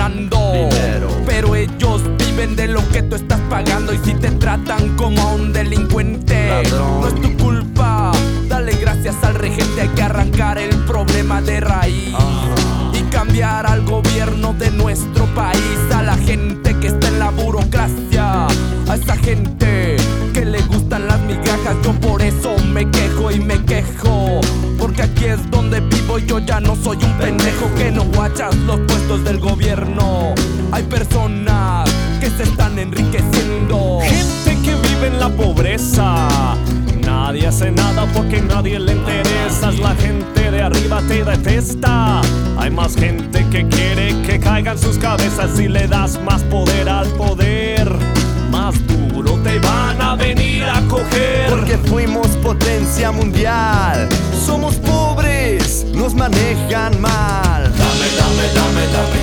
ganando. Dinero. Pero ellos viven de lo que tú estás pagando. Y si te tratan como a un delincuente, Ladrón. no es tu culpa. Dale gracias al regente, hay que arrancar el problema de raíz. Y cambiar al gobierno de nuestro país, a la gente que está en la burocracia, a esa gente que le gustan las migajas. Yo yo ya no soy un pendejo que no guachas los puestos del gobierno. Hay personas que se están enriqueciendo. Gente que vive en la pobreza. Nadie hace nada porque nadie le interesas. La gente de arriba te detesta. Hay más gente que quiere que caigan sus cabezas si le das más poder al poder. Más duro te van a venir a coger. Porque fuimos potencia mundial. Somos pobres, nos manejan mal. Dame, dame, dame, dame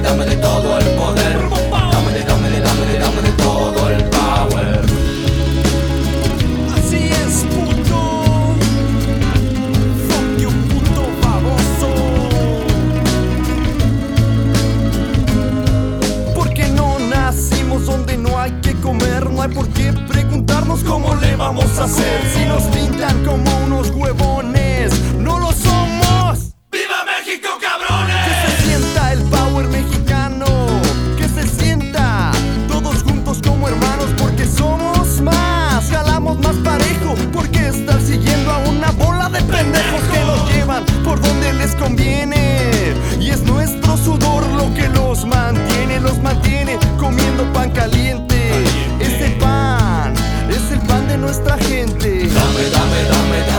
dámele, dámele todo el poder. Dámele, dámele, dámele, dámele todo el power. Así es, puto. Fuck you, puto baboso. Porque no nacimos donde no hay que comer. No hay por qué preguntarnos cómo le vamos a hacer. Si nos los mantiene comiendo pan caliente. caliente. Este pan es el pan de nuestra gente. Dame, dame, dame. dame.